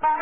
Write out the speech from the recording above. Bye.